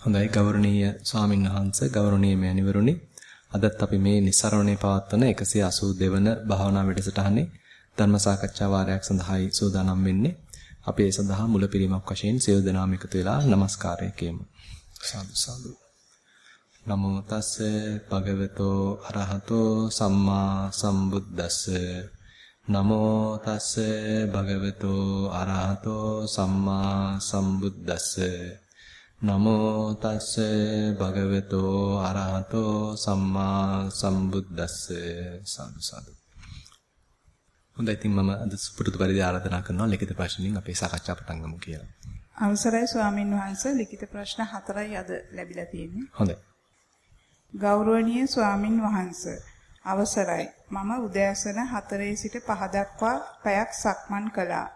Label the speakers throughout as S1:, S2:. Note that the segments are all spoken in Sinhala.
S1: හොඳයි ගෞරවනීය ස්වාමින් වහන්සේ ගෞරවනීය මෑණිවරුනි අදත් අපි මේ નિසරණේ පවත්වන 182 වන භාවනා වැඩසටහනේ ධර්ම සාකච්ඡා වාරයක් සඳහායි සූදානම් වෙන්නේ. අපි ඒ සඳහා මුලපිරීමක් වශයෙන් සියලු දෙනාම එකතු වෙලා নমස්කාරය කියමු. සාදු සාදු. නමෝ තස්ස භගවතෝ අරහතෝ සම්මා සම්බුද්දස්ස නමෝ තස්ස භගවතෝ අරහතෝ සම්මා සම්බුද්දස්ස නමෝ තස්ස භගවතෝ අරහතෝ සම්මා සම්බුද්දස්ස සාදු සාදු හොඳයි ඉතින් මම අද සුපුරුදු පරිදි ආරාධනා කරනවා ලිඛිත ප්‍රශ්නින් අපේ සාකච්ඡා පටන් ගමු කියලා.
S2: අවසරයි ස්වාමින් වහන්සේ ලිඛිත ප්‍රශ්න හතරයි අද ලැබිලා තියෙන්නේ.
S1: හොඳයි.
S2: ගෞරවනීය ස්වාමින් වහන්සේ අවසරයි. මම උදෑසන 4 සිට 5 දක්වා පැයක් සක්මන් කළා.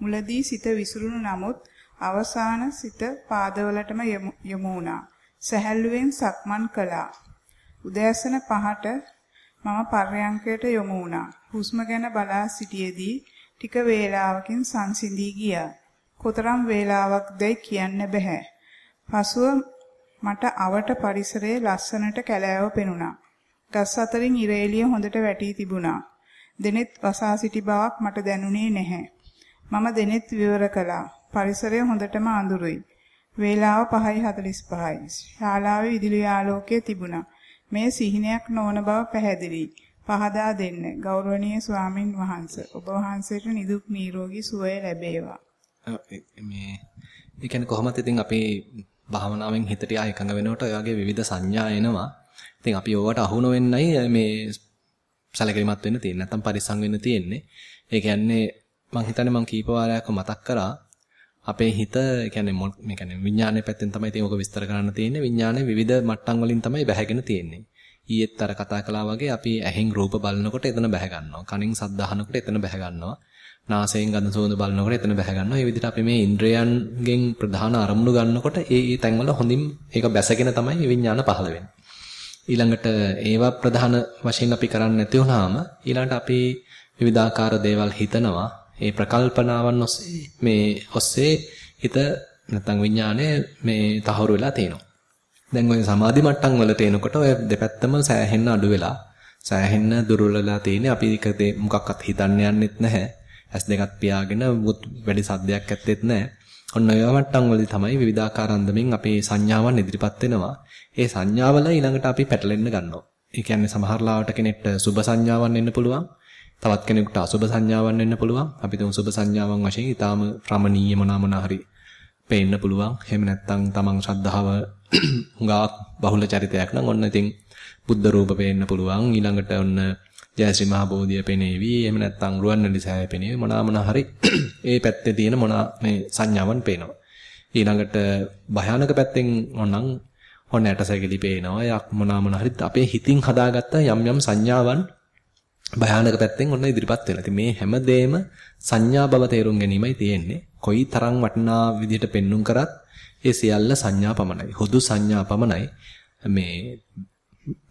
S2: මුලදී සිත විසිරුණු නමුත් අවසාන සිත පාදවලටම යොමු වුණා. සැහැල්ලුවෙන් සක්මන් කළා. උදෑසන 5ට මම පර්යංකයට යොමු වුණා. හුස්ම ගැන බලා සිටියේදී ටික වේලාවකින් සංසිඳී ගියා. කොතරම් වේලාවක්දයි කියන්න බෑ. පසුව මට අවට පරිසරයේ ලස්සනට කැලෑව පෙනුණා. ගස් අතරින් ඉරේලිය හොඳට වැටී තිබුණා. දෙනෙත් වසා සිටි බවක් මට දැනුනේ නැහැ. මම දෙනෙත් විවර කළා. පරිසරය හොඳටම අඳුරුයි. වේලාව 5:45යි. ශාලාවේ විදුලි ආලෝකය තිබුණා. මේ සිහිනයක් නොවන බව පැහැදිලියි. පහදා දෙන්න. ගෞරවනීය ස්වාමින් වහන්සේ. ඔබ වහන්සේට නිදුක් නිරෝගී සුවය ලැබේවා.
S1: මේ ඒ කියන්නේ කොහොමද ඉතින් අපි භාවනාවෙන් හිතට ආ එකඟ වෙනකොට ඔය වගේ විවිධ සංඥා එනවා. ඉතින් අපි ඕවට අහු නොවෙන්නයි මේ සැලකිලිමත් වෙන්න තියෙන්නේ. නැත්තම් පරිස්සම් වෙන්න තියෙන්නේ. ඒ කියන්නේ මං හිතන්නේ මං කීප වාරයක් මතක් කරා අපේ හිත කියන්නේ මේ කියන්නේ විඥානයේ පැත්තෙන් තමයි ඉතින් ඕක විස්තර කරන්න තියෙන්නේ. විඥානයේ විවිධ මට්ටම් වලින් තමයි බැහැගෙන තියෙන්නේ. ඊයේත් අර කතා කළා වගේ අපි ඇහෙන් රූප බලනකොට එතන බැහැ ගන්නවා. කනින් ශබ්ද අහනකොට එතන බැහැ ගන්නවා. නාසයෙන් ගඳ සුවඳ බලනකොට එතන බැහැ ගන්නවා. මේ විදිහට අපි මේ ඉන්ද්‍රයන්ගෙන් ප්‍රධාන අරමුණු ගන්නකොට ඒ ඒ තැන්වල හොඳින් ඒක බැසගෙන තමයි විඥාන පහළ වෙන්නේ. ඊළඟට ඒවා ප්‍රධාන වශයෙන් අපි කරන්නේ නැති වුනහම ඊළඟට අපි විවිධාකාර දේවල් හිතනවා ඒ ප්‍රකල්පනාවන් ඔස්සේ මේ ඔස්සේ හිත නැත්නම් විඥානය මේ තහවුරු වෙලා තියෙනවා. දැන් ওই සමාධි මට්ටම් වල තේනකොට ඔය දෙපැත්තම සෑහෙන්න අඩු වෙලා සෑහෙන්න දුර්වලලා තියෙන්නේ අපි එක මොකක්වත් හිතන්න යන්නෙත් නැහැ. ඇස් දෙකත් පියාගෙන වැඩි සද්දයක් ඇත්තෙත් නැහැ. ඔන්න ඔය මට්ටම් වලදී තමයි විවිධාකාර අන්දමින් අපේ සංඥාවන් ඉදිරිපත් වෙනවා. ඒ සංඥාවල ඊළඟට අපි පැටලෙන්න ගන්නවා. ඒ කියන්නේ සමහර ලාවට කෙනෙක්ට සුබ සංඥාවන් එන්න පුළුවන්. තවත් කෙනෙකුට අසුබ සංඥාවක් වෙන්න පුළුවන්. අපි තුන් සුබ සංඥාවන් වශයෙන් ඊටාම රමණීය මොනවා මොනවා හරි පේන්න පුළුවන්. එහෙම නැත්නම් තමන් ශ්‍රද්ධාව හුඟක් බහුල චරිතයක් නම් ඔන්න ඉතින් බුද්ධ රූප පේන්න පුළුවන්. ඊළඟට ඔන්න ජයශ්‍රී මහ බෝධිය පෙනේවි. එහෙම නැත්නම් රුවන්වැලි සෑය පෙනේවි. මොනවා මොනවා හරි ඒ පැත්තේ තියෙන මොනවා මේ සංඥාවන් පේනවා. ඊළඟට භයානක පැත්තෙන් ඕනනම් ඔන්න ඇටසැකිලි පේනවා. යක් මොනවා මොනවා හරි අපේ හිතින් හදාගත්ත යම් යම් සංඥාවන් භයානක පැත්තෙන් ඔන්න ඉදිරිපත් වෙලා. ඉතින් මේ හැමදේම සංඥා බව තේරුම් ගැනීමයි තියෙන්නේ. කොයි තරම් වටිනා විදිහට පෙන්눔 කරත් ඒ සියල්ල සංඥා පමණයි. හුදු සංඥා පමණයි. මේ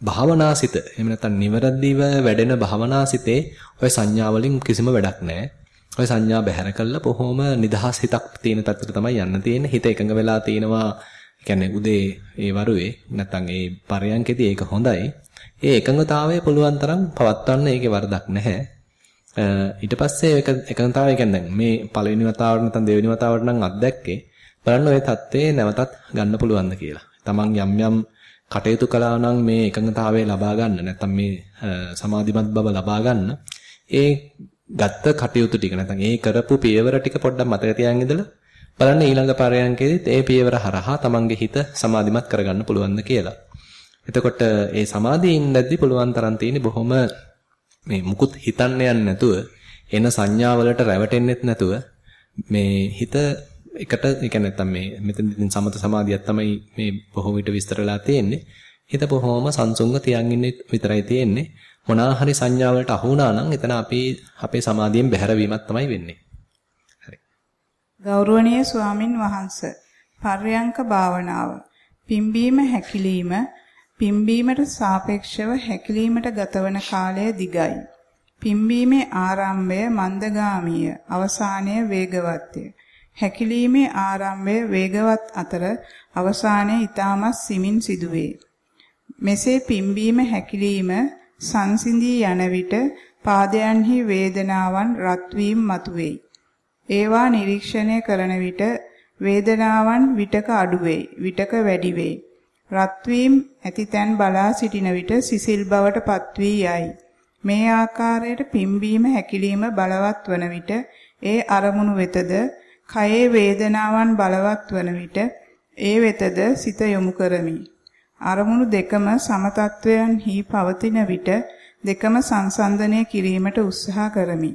S1: භාවනාසිත එහෙම නැත්නම් නිවරදිව වැඩෙන භාවනාසිතේ ඔය සංඥා වලින් කිසිම වැඩක් නැහැ. ඔය සංඥා බැහැර කළා බොහොම නිදහස් හිතක් තියෙන තත්ත්වයට තමයි යන්න තියෙන්නේ. හිත එකඟ වෙලා තිනවා කියන්නේ උදේ ඒ වරුවේ නැත්නම් ඒ පරයන්කෙදී ඒක හොඳයි. ඒ එකඟතාවය පුළුවන් තරම් පවත්වන්න ඒකේ වරදක් නැහැ. ඊට පස්සේ ඒක එකඟතාවය කියන්නේ මේ පළවෙනි වතාවට නැත්නම් දෙවෙනි වතාවට නම් අත්දැක්කේ බලන්න ওই தත්ත්වේ නැවතත් ගන්න පුළුවන්ද කියලා. Taman යම් යම් කටයුතු කළා නම් මේ එකඟතාවය ලබා ගන්න නැත්නම් මේ සමාධිමත් බව ලබා ගන්න ඒ ගත්ත කටයුතු ටික නැත්නම් ඒ කරපු පියවර ටික පොඩ්ඩක් මතක තියාගෙන ඉඳලා බලන්න ඊළඟ පරයන්කෙදිත් ඒ පියවර හරහා Tamanගේ හිත සමාධිමත් කරගන්න පුළුවන්ද කියලා. එතකොට ඒ සමාධියේ ඉඳද්දි පුළුවන් තරම් තියෙන්නේ බොහොම මේ මුකුත් හිතන්න යන්නේ නැතුව එන සංඥාවලට රැවටෙන්නෙත් නැතුව මේ හිත එකට ඒ කියන්නේ නැත්තම් මේ මෙතන සමත සමාධියක් තමයි මේ බොහෝ විට විස්තරලා තියෙන්නේ. හිත බොහොම සංසුන්ව තියන් ඉන්නේ විතරයි තියෙන්නේ. මොනවා හරි සංඥාවලට අහු වුණා නම් එතන අපි අපේ සමාධියෙන් බැහැර වීමක් තමයි වෙන්නේ. හරි.
S2: ගෞරවනීය ස්වාමින් වහන්සේ පර්යංක භාවනාව පිම්බීම හැකිලිම පිම්බීමට සාපේක්ෂව හැකිලීමට ගතවන කාලය දිගයි. පිම්බීමේ ආරම්භය මන්දගාමීය, අවසානය වේගවත්ය. හැකිලීමේ ආරම්භය වේගවත් අතර අවසානයේ ඊටමත් සිමින් සිදුවේ. මෙසේ පිම්බීම හැකිලිම සංසිඳී යන විට පාදයන්හි වේදනාවන් රත් වීම මතුවේයි. ඒවා නිරීක්ෂණය කරන විට වේදනාවන් විටක අඩු වෙයි, විටක වැඩි වෙයි. රත් වීම ඇතිතැන් බලා සිටින විට සිසිල් බවට පත්වී යයි. මේ ආකාරයට පිම්බීම හැකිලිම බලවත් වන විට ඒ අරමුණු වෙතද කයේ වේදනාවන් බලවත් වන විට ඒ වෙතද සිත යොමු කරමි. අරමුණු දෙකම සමතත්වයන්හි පවතින විට දෙකම සංසන්දනය කිරීමට උත්සාහ කරමි.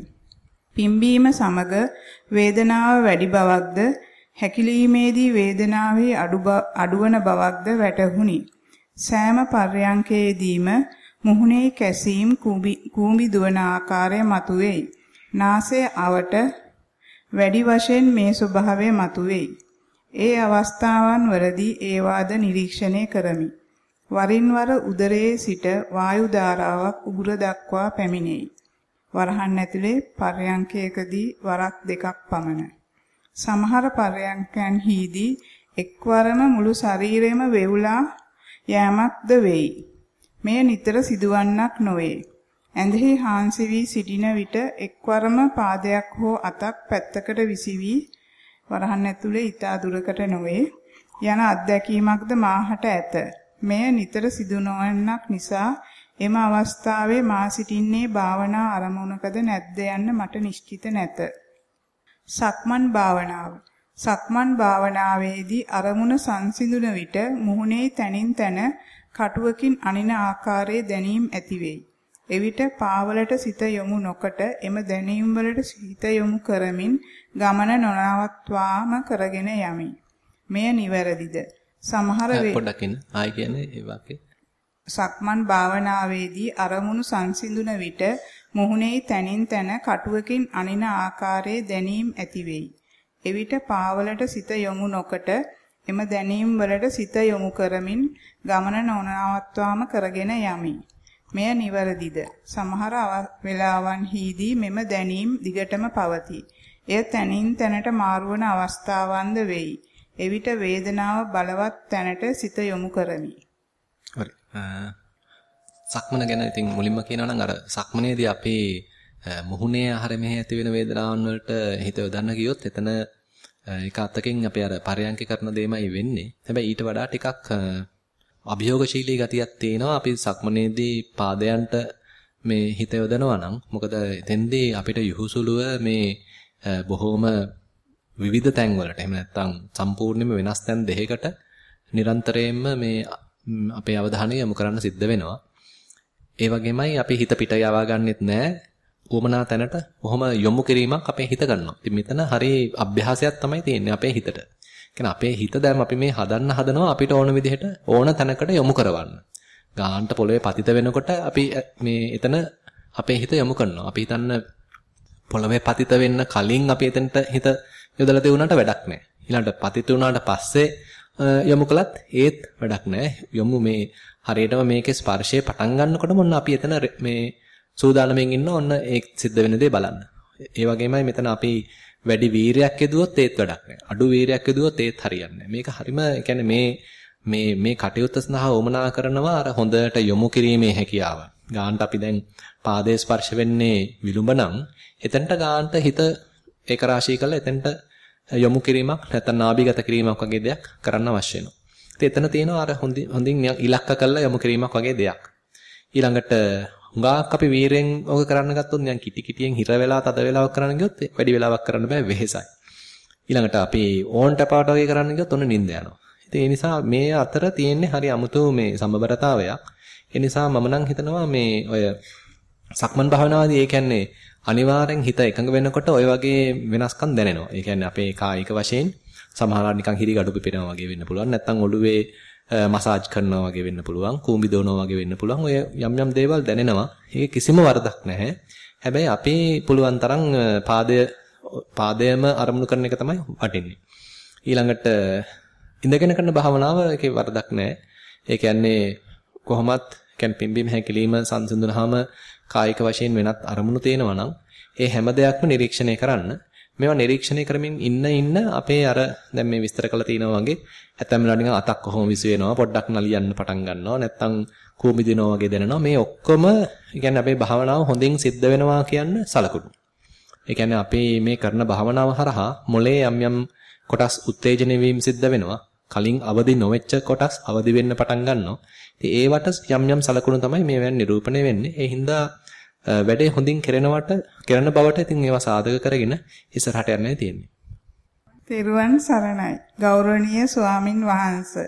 S2: පිම්බීම සමග වේදනාව වැඩි බවක්ද හැකිලීමේදී වේදනාවේ අඩුවන බවක්ද වැටහුණි. සෑම පර්යංකයේදීම මුහුණේ කැසීම් කූඹි දුවන ආකාරය මතුවේයි. නාසය අවට වැඩි වශයෙන් මේ ස්වභාවය මතුවේයි. ඒ අවස්ථාවන් වලදී ඒවාද නිරීක්ෂණය කරමි. වරින් වර උදරයේ සිට වායු ධාරාවක් උගුර දක්වා පැමිණෙයි. වරහන් ඇතුලේ පර්යංකයකදී වරක් දෙකක් පමණ. සමහර පර්යංකයන්හිදී එක්වරම මුළු ශරීරෙම වේවුලා යෑමක්ද වෙයි. මෙය නිතර සිදුවන්නක් නොවේ. ඇඳෙහි හාන්සි වී සිටින විට එක්වරම පාදයක් හෝ අතක් පැත්තකට විසිවි වරහන් ඇතුලේ ඊට දුරකට නොවේ යන අත්දැකීමක්ද මාහට ඇත. මෙය නිතර සිදු නොවන්නක් නිසා එම අවස්ථාවේ මා සිටින්නේ භාවනා අරමුණකද නැද්ද යන්න මට නිශ්චිත නැත. සක්මන් භාවනාව. සක්මන් භාවනාවේදී අරමුණ සංසිඳුන විට මුහුණේ තනින් තන කටුවකින් අනින ආකාරයේ දැනීම් ඇතිවෙයි. එවිට පාවලට සිත යොමු නොකොට එම දැනීම් වලට සිත යොමු කරමින් ගමන නොනවත්වාම කරගෙන යමි. මෙය නිවැරදිද? සමහර
S1: වේ පොඩ්ඩක් ඉන්න ආයි කියන්නේ ඒ වාක්‍ය
S2: සක්මන් භාවනාවේදී අරමුණු සංසිඳුන විට මුහුණේ තනින් තන කටුවකින් අනින ආකාරයේ දැනීම් ඇති වෙයි. එවිට පාවලට සිත යොමු නොකොට එම දැනීම් වලට සිත යොමු කරමින් ගමන නොනවත්වාම කරගෙන යමි. මෙය නිවැරදිද? සමහර වෙලාවන්හිදී මෙම දැනීම් දිගටම පවතී. එය තනින් තැනට මාරුවන අවස්ථාවන්ද වෙයි. එවිට වේදනාව බලවත් තැනට සිත යොමු කරමි.
S1: හරි. සක්මන ගැන ඉතින් මුලින්ම කියනවා නම් අර සක්මනේදී අපේ මුහුණේ ආහාර මෙහි ඇති වෙන වේදනාවන් වලට හිත යොදන්න ගියොත් එතන එක අතකින් අපේ අර පරයන්ක කරන දෙයමයි වෙන්නේ. හැබැයි ඊට වඩා ටිකක් අභියෝගශීලී ගතියක් තියෙනවා අපි සක්මනේදී පාදයන්ට මේ හිත යොදනවා නම් මොකද එතෙන්දී අපිට යහුසුලුව මේ බොහොම විවිධ තැන් වලට එහෙම නැත්නම් සම්පූර්ණයෙන්ම වෙනස් තැන් දෙකකට නිරන්තරයෙන්ම මේ අපේ අවධානය යොමු කරන්න සිද්ධ වෙනවා. ඒ වගේමයි අපි හිත පිට යවා ගන්නෙත් නැහැ. උවමනා තැනට කොහොම යොමු කිරීමක් අපේ හිත ගන්නවා. ඉතින් මෙතන හරි අභ්‍යාසයක් තමයි තියෙන්නේ අපේ හිතට. කියන්නේ අපේ හිත දැන් අපි මේ හදන්න හදනවා අපිට ඕන විදිහට ඕන තැනකට යොමු කරවන්න. ගාහන්ට පොළවේ පතිත වෙනකොට අපි මේ එතන අපේ හිත යොමු කරනවා. අපි හිතන්න පොළවේ පතිත වෙන්න කලින් අපි එතනට හිත යොදලා දෙවුනට වැඩක් නැහැ. ඊළඟට පතිත වුණාට පස්සේ යොමු කළත් ඒත් වැඩක් නැහැ. යොමු මේ හරියටම මේකේ ස්පර්ශය පටන් ගන්නකොට මොන්න අපි එතන මේ සූදානම්ෙන් ඉන්න ඔන්න ඒ සිද්ධ වෙන දේ බලන්න. ඒ වගේමයි මෙතන අපි වැඩි වීරයක් යදුවොත් ඒත් වැඩක් නැහැ. අඩු වීරයක් යදුවොත් ඒත් හරියන්නේ මේක හරිම කියන්නේ මේ මේ මේ කටයුත්ත සඳහා වමනා කරනවා අර හොඳට යොමු කිරීමේ හැකියාව. ගානට අපි දැන් පාදයේ ස්පර්ශ වෙන්නේ විලුඹ නම් එතනට ගානට හිත ඒක රාශී කරලා එතනට යොමු කිරීමක් නැත්නම් නාභිගත කිරීමක් වගේ දෙයක් කරන්න අවශ්‍ය වෙනවා. ඉතින් එතන තියෙනවා අර හොඳින් හොඳින් ඉලක්ක කරලා යොමු කිරීමක් වගේ දෙයක්. ඊළඟට හුඟක් අපි වීරෙන් ඕක කරන්න ගත්තොත් නිකන් කිටි කිටියෙන් හිර වෙලා තද වෙලා ඔක් කරන්න ගියොත් වැඩි වෙලාවක් කරන්න බෑ වෙහෙසයි. ඊළඟට අපි ඕන් ටපාට වගේ කරන්න ගියොත් ඔන්න නිින්ද යනවා. ඉතින් ඒ නිසා මේ අතර තියෙන්නේ හරි අමුතු මේ සම්බරතාවයක්. ඒ නිසා මම නම් හිතනවා මේ ඔය සක්මන් භාවනාවේදී ඒ කියන්නේ අනිවාර්යෙන් හිත එකඟ වෙනකොට ওই වගේ වෙනස්කම් දැනෙනවා. ඒ කියන්නේ අපේ කායික වශයෙන් සමහරවල් නිකන් හිරි gadu පිපෙනවා වගේ වෙන්න පුළුවන්. නැත්නම් ඔළුවේ මසාජ් කරනවා වගේ වෙන්න පුළුවන්. කූඹි දෝනවා වගේ වෙන්න පුළුවන්. ඔය යම් යම් දේවල් දැනෙනවා. ඒක කිසිම වරදක් නැහැ. හැබැයි අපි පුළුවන් තරම් පාදය පාදයම අරමුණු කරන එක තමයි වටින්නේ. ඊළඟට ඉඳගෙන කරන භාවනාව ඒකේ වරදක් නැහැ. ඒ කියන්නේ කොහොමත් කියන්නේ පිම්බීම හැකිලිම සංසිඳුනහම කායික වශයෙන් වෙනත් අරමුණු තේනවා නම් ඒ හැම දෙයක්ම නිරීක්ෂණය කරන්න. මේවා නිරීක්ෂණය කරමින් ඉන්න ඉන්න අපේ අර දැන් මේ විස්තර කරලා තිනවා වගේ ඇත්තම වෙලාවට නිකන් අතක් කොහොම විසු වෙනවා පොඩ්ඩක් නලියන්න පටන් ගන්නවා නැත්තම් කූඹි දිනවා වගේ දැනෙනවා මේ ඔක්කොම කියන්නේ අපේ භාවනාව හොඳින් සිද්ධ වෙනවා කියන්න සලකුණු. ඒ කියන්නේ අපි මේ කරන භාවනාව හරහා මොලේ යම් යම් කොටස් උත්තේජනය වීම සිද්ධ වෙනවා. කලින් අවදි නොවෙච්ච කොටස් අවදි වෙන්න පටන් ගන්නවා. ඉතින් ඒවට යම් යම් සලකුණු තමයි මේවෙන් නිරූපණය වෙන්නේ. ඒ හින්දා වැඩේ හොඳින් කරනවට කරන බවට ඉතින් ඒවා සාධක කරගෙන ඉස්සරහට යන්නයි තියෙන්නේ.
S2: තෙරුවන් සරණයි. ගෞරවනීය ස්වාමින් වහන්සේ.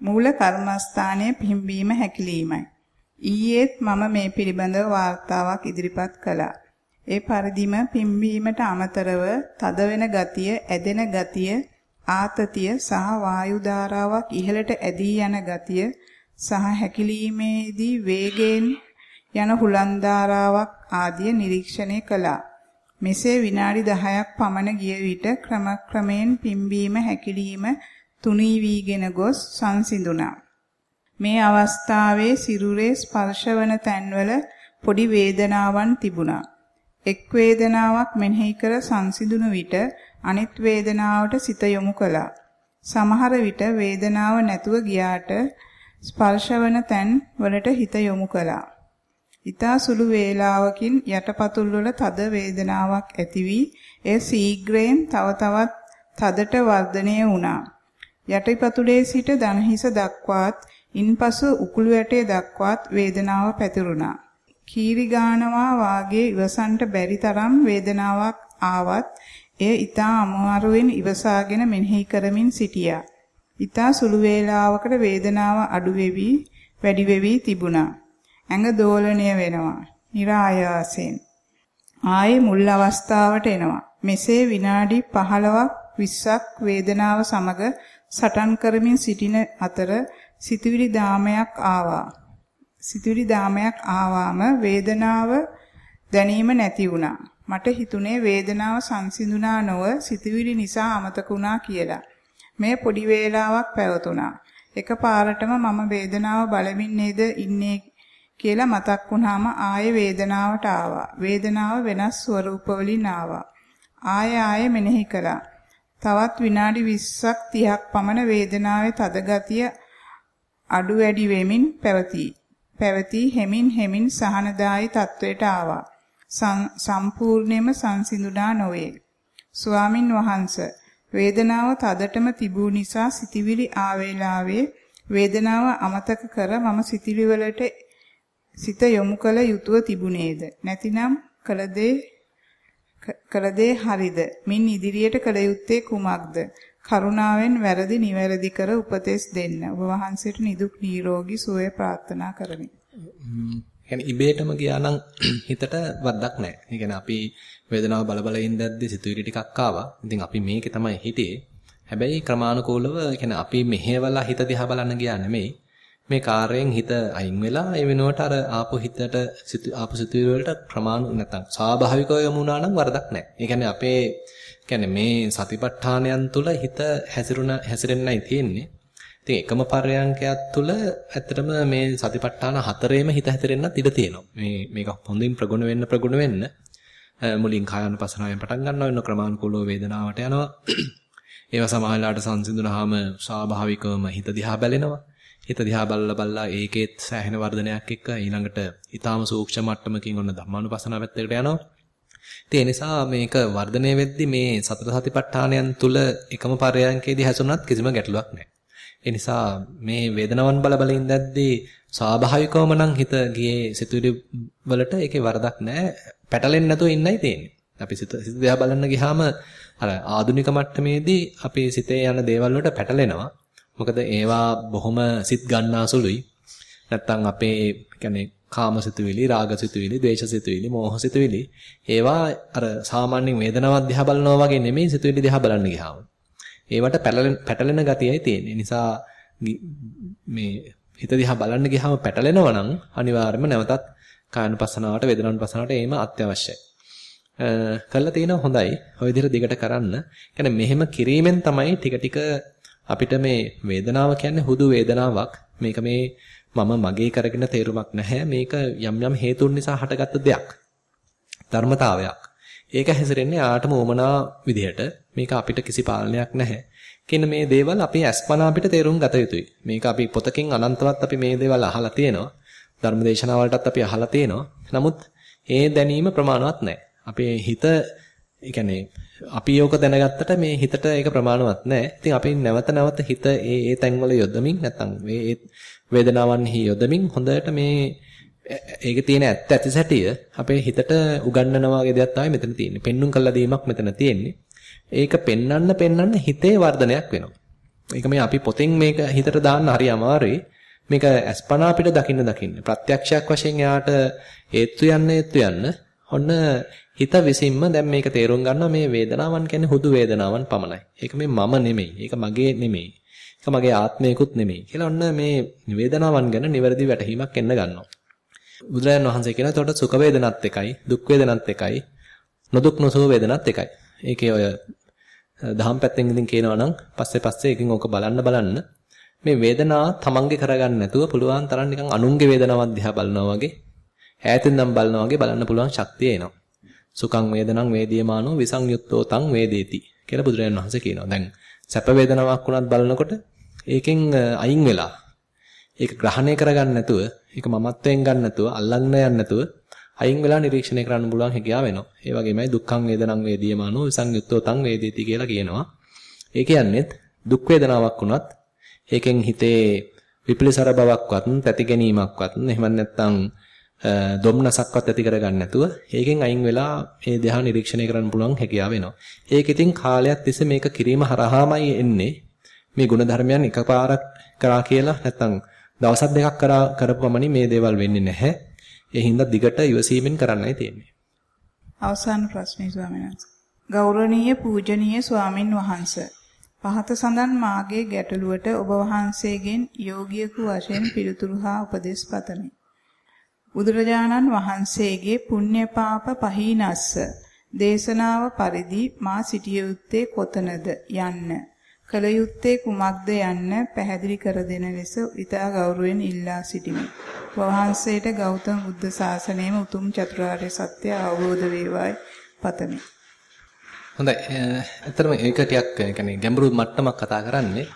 S2: මූල කර්මස්ථානයේ පිම්බීම හැකිලීමයි. ඊයේත් මම මේ පිළිබඳව වාර්තාවක් ඉදිරිපත් කළා. ඒ පරිදිම පිම්බීමට අමතරව තද වෙන ගතිය, ඇදෙන ගතිය, ආතතිය සහ වායු ධාරාවක් ඉහළට ඇදී යන ගතිය සහ හැකිලීමේදී වේගයෙන් යන හුලන් ධාරාවක් ආදිය නිරීක්ෂණය කළා. මෙසේ විනාඩි 10ක් පමණ ගිය විට ක්‍රමක්‍රමයෙන් පිම්බීම හැකිලීම තුනී වීගෙන ගොස් සංසිඳුණා. මේ අවස්ථාවේ සිරුරේ ස්පර්ශවන තැන්වල පොඩි වේදනාවන් තිබුණා. එක් වේදනාවක් මෙනෙහි කර සංසිඳුණු විට අනිත් වේදනාවට සිත යොමු කළා. සමහර විට වේදනාව නැතුව ගියාට ස්පර්ශවන තැන් වලට හිත යොමු කළා. ඊතා සුළු වේලාවකින් යටපතුල් වල තද වේදනාවක් ඇති වී එය සීග්‍රයෙන් තව තවත් තදට වර්ධනය වුණා. යටිපතුලේ සිට දණහිස දක්වාත් ඉන්පසු උකුළු ඇටේ දක්වාත් වේදනාව පැතිරුණා. කීරි ගානවා වාගේ ඉවසන්ට බැරි තරම් වේදනාවක් ආවත් එය ඊතා අමාරුවෙන් ඉවසාගෙන මෙනෙහි කරමින් සිටියා. ඊතා සුළු වේලාවකට වේදනාව අඩු වෙවි වැඩි වෙවි තිබුණා. ඇඟ දෝලණය වෙනවා. નિરાයාසයෙන්. ආයේ මුල් අවස්ථාවට එනවා. මෙසේ විනාඩි 15ක් 20ක් වේදනාව සමග සටන් කරමින් සිටින අතර සිතුවිලි දාමයක් ආවා. සිතුවිලි දාමයක් ආවාම වේදනාව දැනීම නැති වුණා. මට හිතුනේ වේදනාව සංසිඳුණා නොව සිතුවිලි නිසා අමතක වුණා කියලා. මේ පොඩි වේලාවක් පැවතුණා. එකපාරටම මම වේදනාව බලමින් නේද ඉන්නේ කියලා මතක් වුණාම ආයේ වේදනාවට ආවා. වේදනාව වෙනස් ස්වරූපවලින් ආවා. ආයෙ ආයෙ මෙනෙහි කළා. තවත් විනාඩි 20ක් 30ක් පමණ වේදනාවේ තද ගතිය අඩු වැඩි වෙමින් පැවතී. පැවතී හෙමින් හෙමින් සහනදායි තත්වයට ආවා. සම්පූර්ණයෙන්ම සංසිඳුණා නොවේ. ස්වාමින් වහන්සේ වේදනාව තදටම තිබූ නිසා සිටිවිලි ආවේලාවේ වේදනාව අමතක කර මම සිටිලි වලට සිත යොමු කළ යුතුය තිබුණේද නැතිනම් කළදේ කළදේ හරිද මින් ඉදිරියට කළ යුත්තේ කුමක්ද කරුණාවෙන් වැරදි නිවැරදි කර උපදෙස් දෙන්න ඔබ වහන්සේට නිදුක් නිරෝගී සුවය ප්‍රාර්ථනා කරමි.
S1: يعني ඉබේටම ගියා නම් හිතට වරදක් නැහැ. ඒ කියන්නේ අපි වේදනාව බලබල ඉඳද්දී සිතුවිලි ටිකක් ආවා. ඉතින් අපි මේකේ තමයි හිටියේ. හැබැයි ක්‍රමානුකූලව يعني අපි මෙහෙවලා හිත දිහා බලන්න ගියා නෙමෙයි. මේ කාර්යයෙන් හිත අයින් වෙලා ඒ වෙනුවට අර ආපු හිතට ආපු සිතුවිලි වලට ක්‍රමානු නැත්නම් ස්වාභාවිකව යමු වුණා නම් වරදක් නැහැ. ඒ කියන්නේ අපේ කියන්නේ මේ සතිපට්ඨානයන් තුල හිත හැසිරුණ හැසිරෙන්නයි තියෙන්නේ. ඉතින් එකම පරයන්කයක් තුල ඇත්තටම මේ සතිපට්ඨාන හතරේම හිත හැසිරෙන්නත් ඉඩ තියෙනවා. මේ මේක හොඳින් ප්‍රගුණ වෙන්න ප්‍රගුණ වෙන්න මුලින් කායानुපසනාවෙන් පටන් ගන්නවා වෙන ක්‍රමානුකූලව වේදනාවට යනවා. ඒවා සමාහලට සංසිඳුනහම ස්වාභාවිකවම හිත දිහා බැලෙනවා. හිත දිහා බලලා බලලා ඒකෙත් සෑහෙන වර්ධනයක් එක්ක ඊළඟට ඊටාම සූක්ෂම මට්ටමකින් ඔන්න ධම්මානුපසනාව පැත්තකට යනවා. ඒ නිසා මේක වර්ධනය වෙද්දි මේ සතර සතිපට්ඨානයන් තුල එකම පරයන්කේදී හැසුණත් කිසිම ගැටලුවක් නැහැ. ඒ නිසා මේ වේදනාවන් බල බල ඉඳද්දී ස්වාභාවිකවම නම් හිත ගියේ සිතුවිලි වලට ඒකේ වරදක් නැහැ. පැටලෙන්නේ නැතුව ඉන්නයි තියෙන්නේ. අපි සිත සිත දිහා බලන්න ගියාම අර ආධුනික මට්ටමේදී අපේ සිතේ යන දේවල් වලට පැටලෙනවා. මොකද ඒවා බොහොම සිත් ගන්නාසුළුයි. නැත්තම් අපේ කියන්නේ කාමසිතුවිලි, රාගසිතුවිලි, ද්වේෂසිතුවිලි, මෝහසිතුවිලි ඒවා අර සාමාන්‍යයෙන් වේදනාවක් දිහා බලනවා වගේ නෙමෙයි සිතුවිලි දිහා බලන්න ගියාම. ඒවට පැටලෙන ගතියයි තියෙන්නේ. නිසා මේ හිත දිහා බලන්න ගියාම පැටලෙනවා නම් අනිවාර්යයෙන්ම නැවතත් කායනුපස්සනාවට වේදනානුපස්සනාවට ඒම අත්‍යවශ්‍යයි. කළා තියෙනවා හොඳයි. ඔය විදිහට දිගට කරන්න. කියන්නේ මෙහෙම කිරීමෙන් තමයි ටික ටික අපිට මේ වේදනාව කියන්නේ හුදු වේදනාවක්. මේක මේ මම මගේ කරගෙන තේරුමක් නැහැ. මේක යම් යම් හේතුන් නිසා හටගත්ත දෙයක්. ධර්මතාවයක්. ඒක හැසිරෙන්නේ ආටම උමනා විදිහට. මේක අපිට කිසි පාලනයක් නැහැ. කියන මේ දේවල් අපි අස්පනා අපිට තේරුම් ගත යුතුයි. මේක අපි පොතකින් අනන්තවත් අපි මේ දේවල් අහලා තියෙනවා. ධර්මදේශනා වලටත් අපි අහලා තියෙනවා. නමුත් ඒ දැනීම ප්‍රමාණවත් නැහැ. අපේ හිත ඒ කියන්නේ අපි යෝක දැනගත්තට මේ හිතට ඒක ප්‍රමාණවත් නැහැ. ඉතින් අපි නැවත නැවත හිත ඒ ඒ තැන්වල යොදමින් නැත්නම් මේ වේදනාවන්හි යොදමින් හොඳට මේ ඒකේ තියෙන ඇත්ත ඇති සැටිය අපේ හිතට උගන්වනවා වගේ දෙයක් තමයි මෙතන තියෙන්නේ. පෙන්눔 කළා දීමක් මෙතන තියෙන්නේ. ඒක පෙන්වන්න පෙන්වන්න හිතේ වර්ධනයක් වෙනවා. ඒක මේ අපි පොතෙන් මේක හිතට දාන්න හරි අමාරුයි. මේක අස්පනා අපිට දකින්න දකින්න. ප්‍රත්‍යක්ෂයක් වශයෙන් යාට හේතු යන්න හේතු යන්න ඔන්න හිත විසින්ම දැන් මේක තේරුම් ගන්නවා මේ වේදනාවන් කියන්නේ හුදු වේදනාවන් පමණයි. ඒක මේ මම නෙමෙයි. ඒක මගේ නෙමෙයි. ඒක මගේ ආත්මයකුත් නෙමෙයි. කියලා ඔන්න මේ වේදනාවන් ගැන නිවැරදි වැටහීමක් එන්න ගන්නවා. බුදුරජාණන් වහන්සේ කියනවා එතකොට සුඛ වේදනත් එකයි, දුක් වේදනත් එකයි, නොදුක් නොසුව වේදනත් එකයි. ඒකේ ඔය දහම් පැත්තෙන් ඉඳන් කියනවා නම් පස්සේ පස්සේ එකකින් ඕක බලන්න බලන්න මේ වේදනාව තමන්ගේ කරගන්න නැතුව පුළුවන් තරම් නිකන් අනුන්ගේ වේදනාවක් දිහා බලනවා වගේ ඈතින් නම් බලනවා වගේ බලන්න පුළුවන් ශක්තිය එනවා. සුඛං වේදනං වේදියමානෝ විසංයුත්තෝ තං වේදේති කියලා බුදුරජාණන් වහන්සේ කියනවා. දැන් සැප වේදනාවක් වුණත් බලනකොට ඒකෙන් අයින් වෙලා ඒක ග්‍රහණය කරගන්න නැතුව ඒක මමත්වයෙන් ගන්න නැතුව අල්ලන්න යන්න නැතුව අයින් වෙලා නිරීක්ෂණය කරන්න පුළුවන් හැකියාව වෙනවා. ඒ වගේමයි දුක්ඛං වේදනං වේදියමානෝ විසංයුත්තෝ තං වේදේති කියලා කියනවා. ඒ කියන්නේ දුක් වේදනාවක් වුණත් ඒකෙන් හිතේ විපිලිසර බවක්වත්, තැති ගැනීමක්වත්, එහෙම නැත්නම් දොම්නසක්වත් ඇති කරගන්න නැතුව ඒකෙන් අයින් වෙලා මේ දෙහා නිරීක්ෂණය කරන්න පුළුවන් හැකියාව වෙනවා. ඒක ඉතින් කාලයක් තිස්සේ මේක කිරීම හරහාමයි එන්නේ. මේ ಗುಣධර්මයන් එකපාරක් කරා කියලා නැත්නම් දවස් දෙකක් කරා කරපු පමණින් මේ දේවල් වෙන්නේ නැහැ. ඒ හින්දා දිගට ඉවසීමෙන් කරන්නයි තියෙන්නේ.
S2: අවසාන ප්‍රශ්නේ ස්වාමීන් වහන්සේ. ගෞරවනීය පූජනීය ස්වාමින් වහන්සේ. පහත සඳන් මාගේ ගැටලුවට ඔබ වහන්සේගෙන් යෝගියෙකු වශයෙන් පිළිතුරු හා උපදෙස් පතමි. බුදුරජාණන් වහන්සේගේ පුණ්‍ය පාප පහීනස්ස දේශනාව පරිදි මා සිටිය යුත්තේ කොතනද යන්න කල යුත්තේ කුමක්ද යන්න පැහැදිලි කර දෙන ලෙස ඊතා ගෞරවයෙන් ඉල්ලා සිටිමි. වහන්සේට ගෞතම බුද්ධ ශාසනයම උතුම් චතුරාර්ය සත්‍ය අවබෝධ වේවායි පතමි.
S1: හොඳයි. ඇත්තටම ඒක ටිකක් يعني ගැඹුරු මට්ටමක් කතා කරන්නේ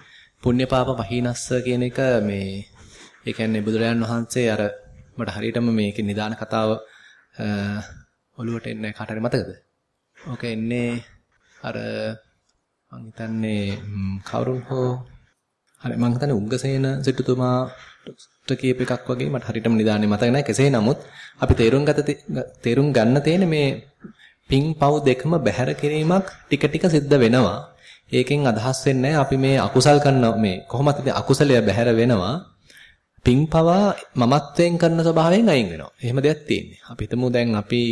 S1: පුණ්‍යපාප පහිනස්ස කියන එක මේ ඒ කියන්නේ බුදුරජාන් වහන්සේ අර මට හරියටම මේකේ නිදාන කතාව ඔළුවට එන්නේ කාට හරි මතකද? ඕක එන්නේ අර මං හිතන්නේ කවුරුන් හෝ හරි මං හිතන්නේ උග්ගසේන සිටුතුමාට කියප එකක් වගේ මට හරියටම නිදාන්නේ මතක නැහැ කෙසේ නමුත් අපි තේරුම් ගත තේරුම් ගන්න තියෙන්නේ මේ පිං පව් දෙකම බැහැර කිරීමක් ටික ටික සිද්ධ වෙනවා. ඒකෙන් අදහස් වෙන්නේ අපි මේ අකුසල් කරන මේ කොහොමද අකුසලය බැහැර වෙනවා. පිං පවා මමත්වයෙන් කරන ස්වභාවයෙන් අයින් වෙනවා එහෙම දෙයක් තියෙන්නේ අපි හිතමු දැන් අපි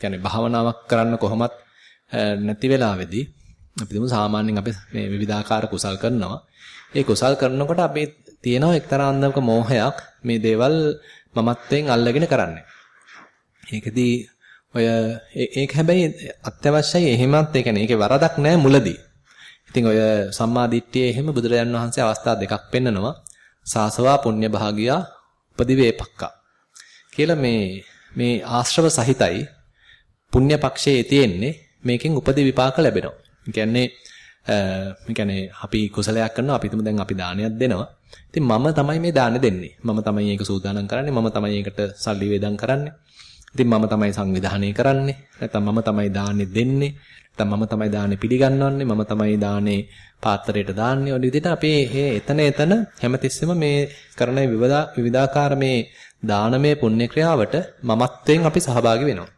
S1: කියන්නේ භාවනාවක් කරන්න කොහොමත් නැති වෙලාවේදී අපි දුමු සාමාන්‍යයෙන් අපි මේ විවිධාකාර කුසල් කරනවා. ඒ කුසල් කරනකොට අපි තියෙනවා එක්තරා අන්දමක මෝහයක් මේ දේවල් මමත්වෙන් අල්ලගෙන කරන්නේ. ඒකදී ඔය ඒක හැබැයි අත්‍යවශ්‍යයි එහෙමත් ඒ කියන්නේ ඒකේ වරදක් නැහැ මුලදී. ඉතින් ඔය සම්මා දිට්ඨියේ එහෙම බුදුරජාන් වහන්සේ අවස්ථා දෙකක් පෙන්නනවා. සාසවා පුඤ්ඤ භාගියා උපදිවේපක්කා. කියලා මේ මේ ආශ්‍රව සහිතයි පුණ්‍ය පක්ෂයේ තියෙන්නේ මේකෙන් උපදී විපාක ලැබෙනවා. ඒ කියන්නේ ඒ කියන්නේ අපි කුසලයක් කරනවා අපි හිතමු දැන් අපි දානයක් දෙනවා. ඉතින් මම තමයි මේ දාන දෙන්නේ. මම තමයි මේක සූදානම් කරන්නේ. මම තමයි ඒකට සල්ලි වේදම් කරන්නේ. ඉතින් මම තමයි සංවිධානය කරන්නේ. නැත්නම් මම තමයි දාන්නේ දෙන්නේ. නැත්නම් මම තමයි දාන්නේ පිළිගන්නවන්නේ. මම තමයි දාන්නේ පාත්‍රයට දාන්නේ. ඔය විදිහට අපි එතන එතන හැමතිස්සෙම මේ කරන විවිධාකාර මේ දානමය පුණ්‍ය ක්‍රියාවට මමත්වයෙන් අපි සහභාගී වෙනවා.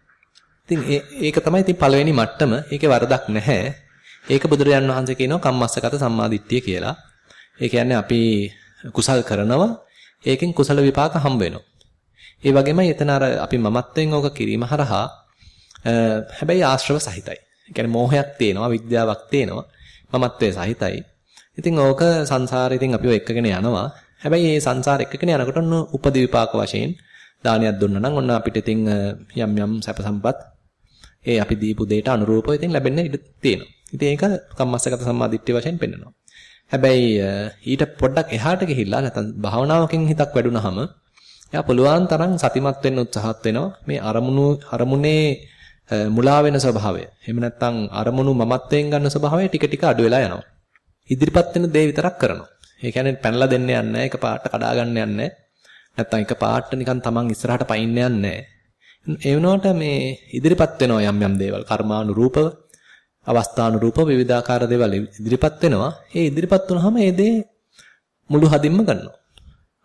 S1: ඉතින් ඒක තමයි ඉතින් පළවෙනි මට්ටම. ඒකේ වරදක් නැහැ. ඒක බුදුරජාන් වහන්සේ කියනවා කම්මස්සගත සම්මාදිට්ඨිය කියලා. ඒ කියන්නේ අපි කුසල් කරනවා ඒකෙන් කුසල විපාක හම්බ වෙනවා. ඒ වගේමයි එතන අර අපි මමත්වෙන් ඕක කිරීම හරහා හැබැයි ආශ්‍රව සහිතයි. ඒ කියන්නේ මෝහයක් තියෙනවා, විද්‍යාවක් තියෙනවා. මමත්වයේ සහිතයි. ඉතින් ඕක සංසාරේ ඉතින් අපිව එක්කගෙන යනවා. හැබැයි මේ සංසාර එක්කගෙන යනකොට ඔන්න උපදි විපාක වශයෙන් දානයක් දුන්නා නම් ඔන්න අපිට ඉතින් යම් යම් සැප සම්පත් ඒ අපි දීපු දෙයට අනුරූපව ඉතින් ලැබෙන්න ඉඩ තියෙනවා. ඉතින් ඒක කම්මස්සගත සම්මාදිට්ඨිය වශයෙන් පෙන්වනවා. හැබැයි ඊට පොඩ්ඩක් එහාට ගිහිල්ලා නැත්නම් භාවනාවකින් හිතක් වැඩුණාම එයා පුළුවන් තරම් සතිමත් වෙන්න උත්සාහත් වෙනවා. මේ අරමුණු අරමුණේ මුලා වෙන ස්වභාවය. එහෙම නැත්නම් අරමුණු මමත්වයෙන් ගන්න ස්වභාවය ටික ටික අඩු වෙලා යනවා. ඉදිරිපත් වෙන දේ විතරක් කරනවා. ඒ කියන්නේ පැනලා දෙන්න යන්නේ නැහැ, එක පාට කඩා ගන්න යන්නේ නැහැ. නැත්නම් එක පාට නිකන් තමන් ඉස්සරහට පයින්න යන්නේ නැහැ. ඒ වුණාට මේ ඉදිරිපත් වෙනවා යම් යම් දේවල් කර්මානුරූපව, අවස්ථානුරූපව විවිධාකාර දේවල් ඉදිරිපත් වෙනවා. ඒ ඉදිරිපත් වුනහම ඒ දේ මුළු හදින්ම ගන්නවා.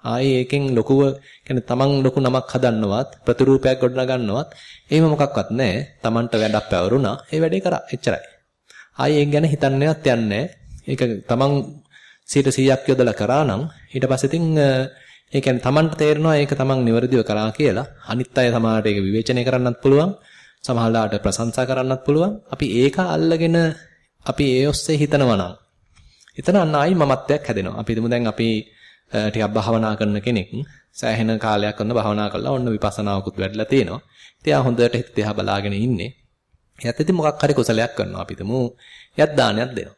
S1: ආයේ ඒකෙන් ලොකුව කියන්නේ තමන් ලොකු නමක් හදන්නවත් ප්‍රතිරූපයක් ගොඩනගන්නවත් එහෙම මොකක්වත් නැහැ. තමන්ට වැඩක් පැවරුණා. ඒ වැඩේ කරා. එච්චරයි. ආයේ ඒක ගැන හිතන්නේවත් යන්නේ ඒක තමන් 100%ක් යොදලා කරා නම් ඊට පස්සේ ඉතින් ඒ කියන්නේ තමන්ට තේරෙනවා ඒක තමන් නිවැරදිව කරා කියලා. අනිත් අය සමහරට ඒක විවේචනය කරන්නත් පුළුවන්. සමහරලාට ප්‍රශංසා කරන්නත් පුළුවන්. අපි ඒක අල්ලගෙන අපි ඒ ඔස්සේ හිතනවා නම් එතන අන්න ආයි මමත්වයක් හැදෙනවා. අපි හිතමු දැන් අපි ටිකක් භාවනා කරන කෙනෙක් සෑහෙන කාලයක් කරන භාවනා කරලා ඔන්න විපස්සනාවකුත් වැඩිලා තියෙනවා. ඉතින් ආ හොඳට හිත දිහා බලාගෙන ඉන්නේ. එයාත් ඉතින් මොකක් හරි කුසලයක් කරනවා. අපි හිතමු එයාත් දානයක් දෙනවා.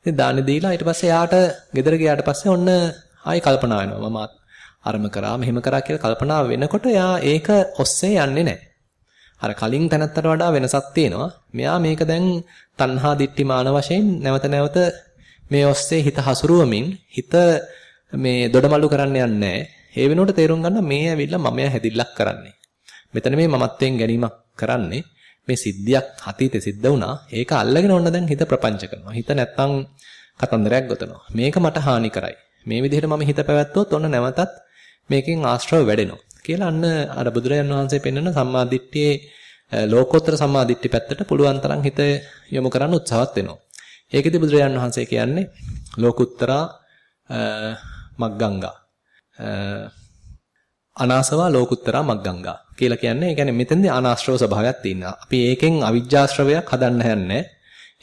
S1: ඉතින් දානෙ දීලා ඊට පස්සේ යාට ගෙදර ගියාට පස්සේ ඔන්න ආයි කල්පනා වෙනවා. මම අරම කරා මෙහෙම කරා කියලා කල්පනා වෙනකොට යා ඒක ඔස්සේ යන්නේ නැහැ. අර කලින් තැනත්තට වඩා වෙනසක් තියෙනවා. මෙයා මේක දැන් තණ්හා දිට්ඨි මාන වශයෙන් නැවත නැවත මේ ඔස්සේ හිත හසුරුවමින් හිත මේ දොඩමලු කරන්න යන්නේ ඒ වෙනුවට තේරුම් ගන්න මේ ඇවිල්ලා මමයා හැදිල්ලක් කරන්නේ. මෙතන මේ මමත්වයෙන් ගැනීමක් කරන්නේ මේ සිද්ධියක් අතීතේ සිද්ධ වුණා. ඒක අල්ලගෙන ඔන්න දැන් හිත ප්‍රපංච කරනවා. හිත නැත්තම් කතන්දරයක් ගොතනවා. මේක මට හානි කරයි. මේ විදිහට මම හිත පැවැත්වුවොත් ඔන්න නැවතත් මේකෙන් ආශ්‍රව වැඩෙනවා. කියලා අන්න අර බුදුරජාණන් වහන්සේ පෙන්වන සම්මාදිට්ඨියේ ලෝකෝත්තර සම්මාදිට්ඨි පැත්තට පුළුවන් තරම් හිත යොමු කරන්න උත්සාහත් වෙනවා. ඒකෙදි බුදුරජාණන් වහන්සේ කියන්නේ ලෝකුත්තරා මග්ගංගා. අනාසවා ලෝකුත්තරා මග්ගංගා කියලා කියන්නේ ඒ කියන්නේ මෙතෙන්දී අනාශ්‍රව ස්වභාවයක් තියෙනවා. අපි ඒකෙන් අවිජ්ජාශ්‍රවයක් හදන්න යන්නේ.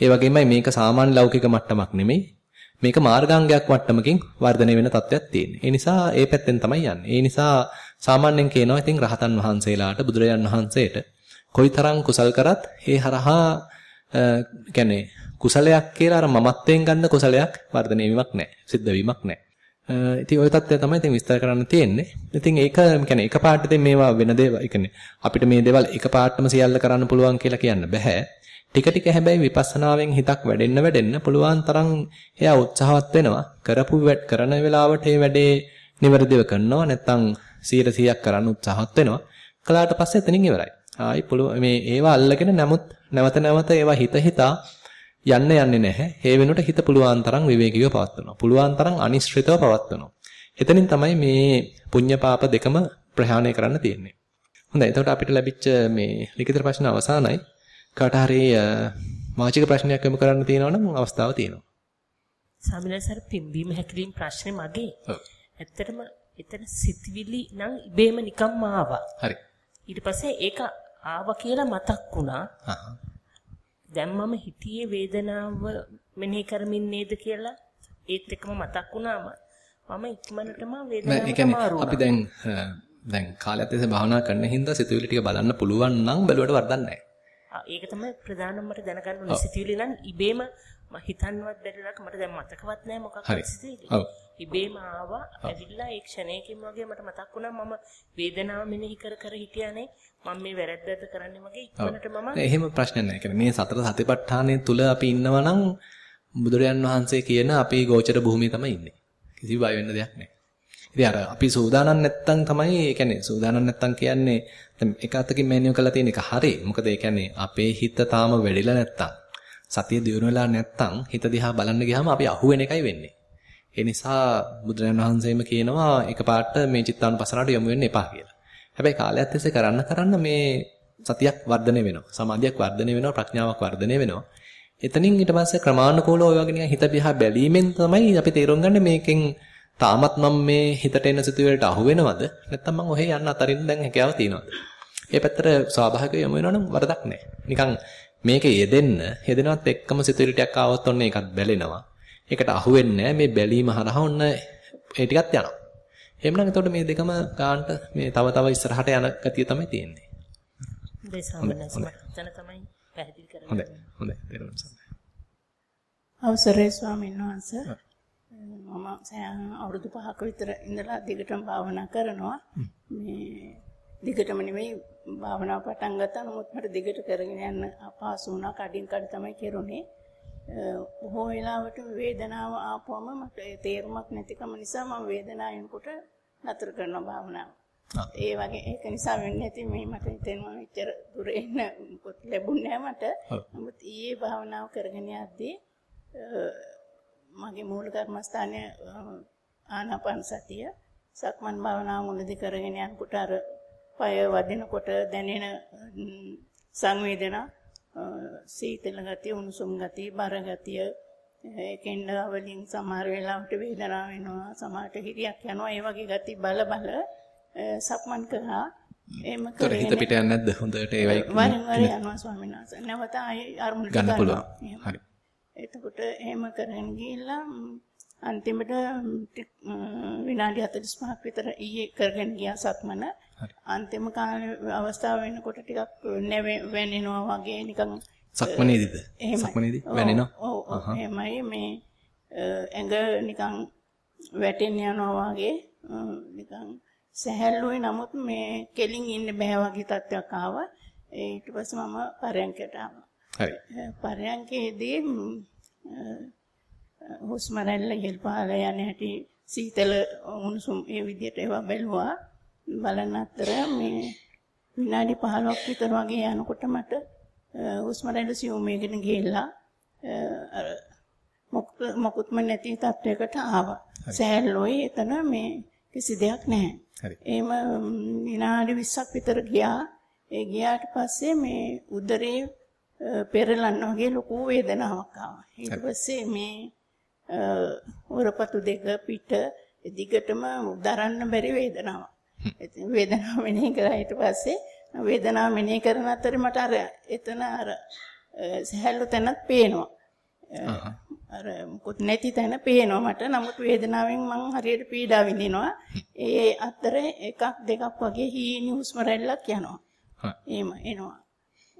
S1: ඒ වගේමයි මේක සාමාන්‍ය ලෞකික මට්ටමක් නෙමෙයි. මේක මාර්ගාංගයක් මට්ටමකින් වර්ධනය වෙන තත්ත්වයක් තියෙනවා. ඒ නිසා ඒ පැත්තෙන් තමයි යන්නේ. ඒ නිසා සාමාන්‍යයෙන් කියනවා ඉතින් රහතන් වහන්සේලාට බුදුරජාන් වහන්සේට කොයිතරම් කුසල් කරත් ඒ හරහා කියන්නේ කුසලයක් කියලා අර මමත්වයෙන් ගන්න කුසලයක් වර්ධනය වීමක් නැහැ. සිද්ධ වීමක් නැහැ. ඉතින් ওই தත්ත්වය තමයි ඉතින් විස්තර කරන්න තියෙන්නේ. ඉතින් ඒක يعني එක පාට ඉතින් මේවා වෙන දේවල් يعني අපිට මේ දේවල් එක පාටම සියල්ල කරන්න පුළුවන් කියලා කියන්න බෑ. ටික ටික හැබැයි විපස්සනාවෙන් හිතක් වැඩෙන්න වැඩෙන්න පුළුවන් තරම් එයා උත්සාහවත් වෙනවා. කරපු කරන වෙලාවට ඒ වැඩේ නිවැරදිව කරනවා නැත්නම් 100%ක් කරන්න උත්සාහවත් වෙනවා. කළාට පස්සේ එතනින් ඉවරයි. ආයි පුළුවන් මේ ඒවා අල්ලගෙන නමුත් නැවත නැවත ඒවා හිත හිතා යන්න යන්නේ නැහැ. ඒ වෙනුවට හිත පුළුවන් තරම් විවේකීව පවත්වනවා. පුළුවන් තරම් අනිශ්චිතව පවත්වනවා. එතනින් තමයි මේ පුඤ්ඤ පාප දෙකම ප්‍රහාණය කරන්න තියෙන්නේ. හොඳයි. එතකොට අපිට ලැබිච්ච මේ ලිඛිත ප්‍රශ්න අවසానයි. කාට හරි වාචික ප්‍රශ්නයක් යොමු කරන්න තියෙනවා නම් අවස්ථාව තියෙනවා.
S3: සාමිනසර පිම්බීම හැකිලින් ප්‍රශ්නේ මගේ. ඇත්තටම එතන සිතවිලි නම් ඉබේම නිකම්ම ආවා.
S1: හරි.
S3: ඊට පස්සේ ඒක ආවා කියලා මතක් වුණා. දැන් මම හිතියේ වේදනාව මෙනෙහි කරමින් නේද කියලා? ඒත් එකම මතක් වුණාම මම ඉක්මනටම වේදනාවට
S1: අපි දැන් දැන් කාලයත් එසේ භාවනා කරන හින්දා සිතුවිලි ටික බලන්න පුළුවන් නම් බැලුවට වරදක් නැහැ.
S3: ඒක තමයි ප්‍රධානම මට දැනගන්න ඕනේ. සිතුවිලි නම් ඉබේම හිතන්නවත් බැරිලක් මට දැන් මතකවත් නැහැ මොකක් හරි. සිතුවිලි. ඉබේම ආවා ඇවිල්ලා ඒ ක්ෂණයකින් වගේ මට මතක් වුණා මම වේදනාව මෙනෙහි කර කර හිටියානේ මම මේ වැරද්දද කරන්නේ මගේ ඉක්මනට මම
S1: එහෙම ප්‍රශ්න නැහැ. කියන්නේ මේ සතර සතිපට්ඨානය තුල අපි ඉන්නවා නම් බුදුරයන් වහන්සේ කියන අපේ ගෝචර භූමිය තමයි ඉන්නේ. කිසි බය වෙන්න දෙයක් නැහැ. ඉතින් අර අපි සූදානම් නැත්තම් තමයි ඒ කියන්නේ සූදානම් නැත්තම් කියන්නේ දැන් එක අතකින් මෙනියු කරලා තියෙන එක හරි. මොකද ඒ කියන්නේ අපේ හිත තාම වැඩිලා නැත්තම් සතිය දියුණු වෙලා නැත්තම් හිත දිහා බලන්න ගියාම අපි අහුවෙන එකයි වෙන්නේ. ඒ නිසා බුදුරජාණන් වහන්සේම කියනවා එකපාරට මේ චිත්තානුපසනාවට යොමු වෙන්න එපා කියලා. හැබැයි කාලයත් එක්සේ කරන්න කරන්න මේ සතියක් වර්ධනය වෙනවා. සමාධියක් වර්ධනය වෙනවා, ප්‍රඥාවක් වර්ධනය වෙනවා. එතනින් ඊට පස්සේ ක්‍රමානුකූලව ඔය වගේ නිකන් හිත දිහා බැලීමෙන් තමයි අපි තේරුම් ගන්න මේකෙන් තාමත් මම මේ හිතට එන සිතුවිල්ලට අහු වෙනවද? නැත්නම් මම ඔහේ යන්න අතරින් දැන් හැකියාව තියනවද? මේ පැත්තට ස්වාභාවිකව යමු වෙනවනම් වරදක් නැහැ. නිකන් මේක යෙදෙන්න යෙදෙනවත් එක්කම සිතුවිලි ටිකක් ආවොත් ඔන්න ඒකත් බැලෙනවා. ඒකට අහු වෙන්නේ මේ බැලීම හරහා ඔන්න ඒ ටිකත් යනවා. එහෙමනම් එතකොට මේ දෙකම ගන්නට මේ තව තව ඉස්සරහට යන ගතිය තමයි තියෙන්නේ.
S4: අවසරයි ස්වාමීන් වහන්සේ. මම අවුරුදු 5ක විතර ඉඳලා දිගටම භාවනා කරනවා. මේ දිගටම නෙමෙයි භාවනාව පටන් ගත්තා. නමුත් මට දිගට කරගෙන යන්න අපහසු වුණා. කඩින් කඩ තමයි කෙරුණේ බොහෝ වෙලාවට වේදනාව ආපුවම මට තේරුමක් නැතිකම නිසා මම වේදනාව එනකොට නතර කරනවා භාවනාව. ඒ වගේ ඒක නිසා වෙන්නේ නැති මේ මට හිතෙනවා මෙච්චර දුර එන්න ලැබුණේ මට. නමුත් ඊයේ භාවනාව කරගෙන යද්දී මගේ මූල කර්මස්ථානයේ ආනාපාන සතිය සක්මන් භාවනාව මුලදී කරගෙන යනකොට අර පය වදිනකොට දැනෙන සංවේදනා සීතල ගතිය උණුසුම් ගතිය බර ගතිය ඒකෙන්ද වලින් සමහර වෙලාවට වේදනාව වෙනවා සමහරට හිරියක් යනවා ඒ වගේ ගති බල බල සක්මන් කරා එහෙම
S1: කරේ හිත පිට යන්නේ නැද්ද? හොඳට ඒවයි
S4: වරින් වර යනවා ස්වාමීන් වහන්සේ. නැවත ආයේ අරමුණට
S1: ගන්න පුළුවන්. හරි.
S4: එතකොට එහෙම කරගෙන ගිහිල්ලා අන්තිමට විනාඩි 45ක් විතර ඊයේ කරගෙන ගියා සක්මන. අන්තිම කාලේ අවස්ථාව වෙනකොට ටිකක් වැනෙනවා වගේ නිකන්
S1: සක්මනේදීද? සක්මනේදී වැනෙනවා.
S4: ඔව් එහෙමයි මේ ඇඟ නිකන් වැටෙන්න යනවා වගේ නිකන් සැහැල්ලුයි නමුත් මේ කෙලින් ඉන්න බෑ වගේ තත්ත්වයක් ආවා. ඊට පස්සේ මම පරයන්කට ආවා.
S1: හරි.
S4: පරයන්කේදී හුස්ම රැල්ල පහළ යන හැටි සීතල උණුසුම් ඒ විදිහට ඒවා බැලුවා බලන අතර මේ විනාඩි 15ක් විතර වගේ යනකොට මට හුස්ම රැල්ල සියුම් වෙගෙන ගිහිල්ලා අර මොකුත්ම නැති තත්වයකට ආවා. සෑල්ලෝයි එතන මේ කිසි දෙයක් නැහැ. එහෙම විනාඩි 20ක් විතර ගියා. ඒ ගියාට පස්සේ මේ උදරේ පෙරලන්න වගේ ලොකු වේදනාවක් ආවා. ඊට පස්සේ මේ උරපතු දෙක පිට දිගටම දරන්න බැරි වේදනාවක්. ඉතින් වේදනාව මෙනෙහි කරා ඊට පස්සේ වේදනාව මෙනෙහි කරන අතරේ මට අර එතන අර සහැල්ලු තැනක් පේනවා. අර මොකොත් නැති තැන පේනවා මට. නමුත් වේදනාවෙන් මං හරියට පීඩා විඳිනවා. ඒ අතරේ එකක් දෙකක් වගේ හීනි හුස්ම රැල්ලක් යනවා. එහෙම එනවා.